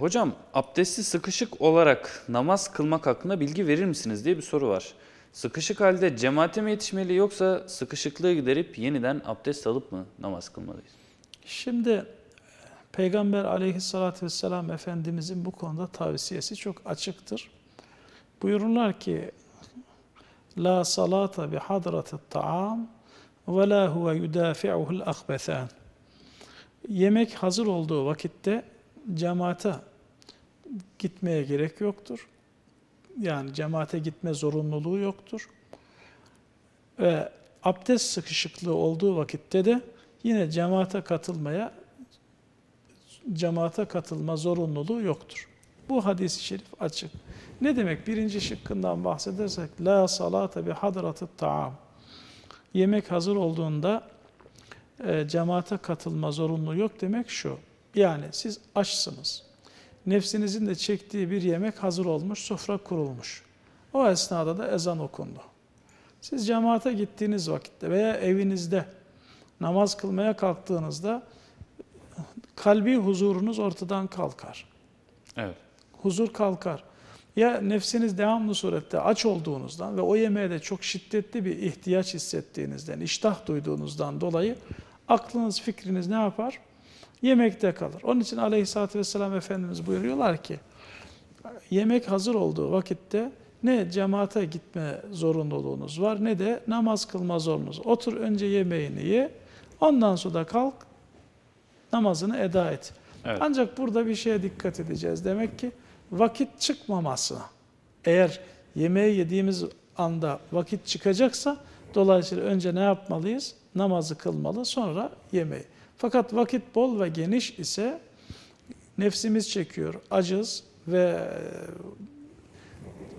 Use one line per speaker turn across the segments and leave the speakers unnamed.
hocam abdesti sıkışık olarak namaz kılmak hakkında bilgi verir misiniz diye bir soru var. Sıkışık halde cemaate mi yetişmeli yoksa sıkışıklığı giderip yeniden abdest alıp mı namaz kılmalıyız?
Şimdi Peygamber aleyhissalatü vesselam Efendimizin bu konuda tavsiyesi çok açıktır. Buyururlar ki La salata bi hadratit ta'am ve la huve yudafi'uhul akbethan. Yemek hazır olduğu vakitte cemaate gitmeye gerek yoktur. Yani cemaate gitme zorunluluğu yoktur. Ve abdest sıkışıklığı olduğu vakitte de yine cemaate katılmaya cemaate katılma zorunluluğu yoktur. Bu hadis-i şerif açık. Ne demek? Birinci şıkkından bahsedersek La salate bi hadratı ta'am Yemek hazır olduğunda e, cemaate katılma zorunluluğu yok demek şu. Yani siz açsınız. Nefsinizin de çektiği bir yemek hazır olmuş, sofra kurulmuş. O esnada da ezan okundu. Siz cemaate gittiğiniz vakitte veya evinizde namaz kılmaya kalktığınızda kalbi huzurunuz ortadan kalkar.
Evet.
Huzur kalkar. Ya nefsiniz devamlı surette aç olduğunuzdan ve o yemeğe de çok şiddetli bir ihtiyaç hissettiğinizden, iştah duyduğunuzdan dolayı aklınız, fikriniz ne yapar? Yemekte kalır. Onun için aleyhissalatü vesselam Efendimiz buyuruyorlar ki, yemek hazır olduğu vakitte ne cemaate gitme zorunluluğunuz var ne de namaz kılma zorunluluğunuz. Otur önce yemeğini ye, ondan sonra kalk, namazını eda et.
Evet.
Ancak burada bir şeye dikkat edeceğiz. Demek ki vakit çıkmamasına. Eğer yemeği yediğimiz anda vakit çıkacaksa dolayısıyla önce ne yapmalıyız? Namazı kılmalı sonra yemeği. Fakat vakit bol ve geniş ise nefsimiz çekiyor, acız ve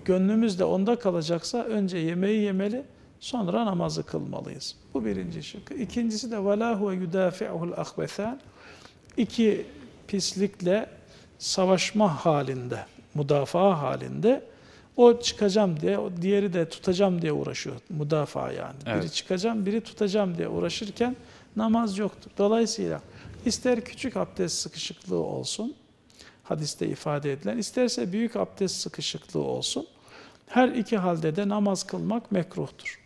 gönlümüz de onda kalacaksa önce yemeği yemeli sonra namazı kılmalıyız. Bu birinci şık. İkincisi de وَلَا هُوَ يُدَافِعُهُ الْاَخْبَثَانِ İki pislikle savaşma halinde, müdafaa halinde o çıkacağım diye, o diğeri de tutacağım diye uğraşıyor. Müdafaa yani.
Evet.
Biri çıkacağım, biri tutacağım diye uğraşırken namaz yoktur. Dolayısıyla ister küçük abdest sıkışıklığı olsun, hadiste ifade edilen, isterse büyük abdest sıkışıklığı olsun, her iki halde de namaz kılmak mekruhtur.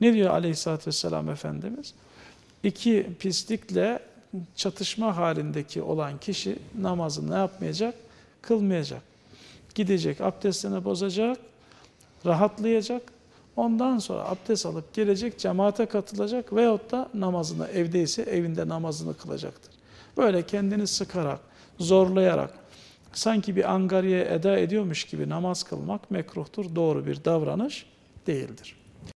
Ne diyor aleyhissalatü vesselam Efendimiz? İki pislikle çatışma halindeki olan kişi namazını ne yapmayacak? Kılmayacak. Gidecek, abdestini bozacak, rahatlayacak. Ondan sonra abdest alıp gelecek, cemaate katılacak veyahut da namazını evdeyse evinde namazını kılacaktır. Böyle kendini sıkarak, zorlayarak, sanki bir angariye eda ediyormuş gibi namaz kılmak mekruhtur, doğru bir davranış değildir.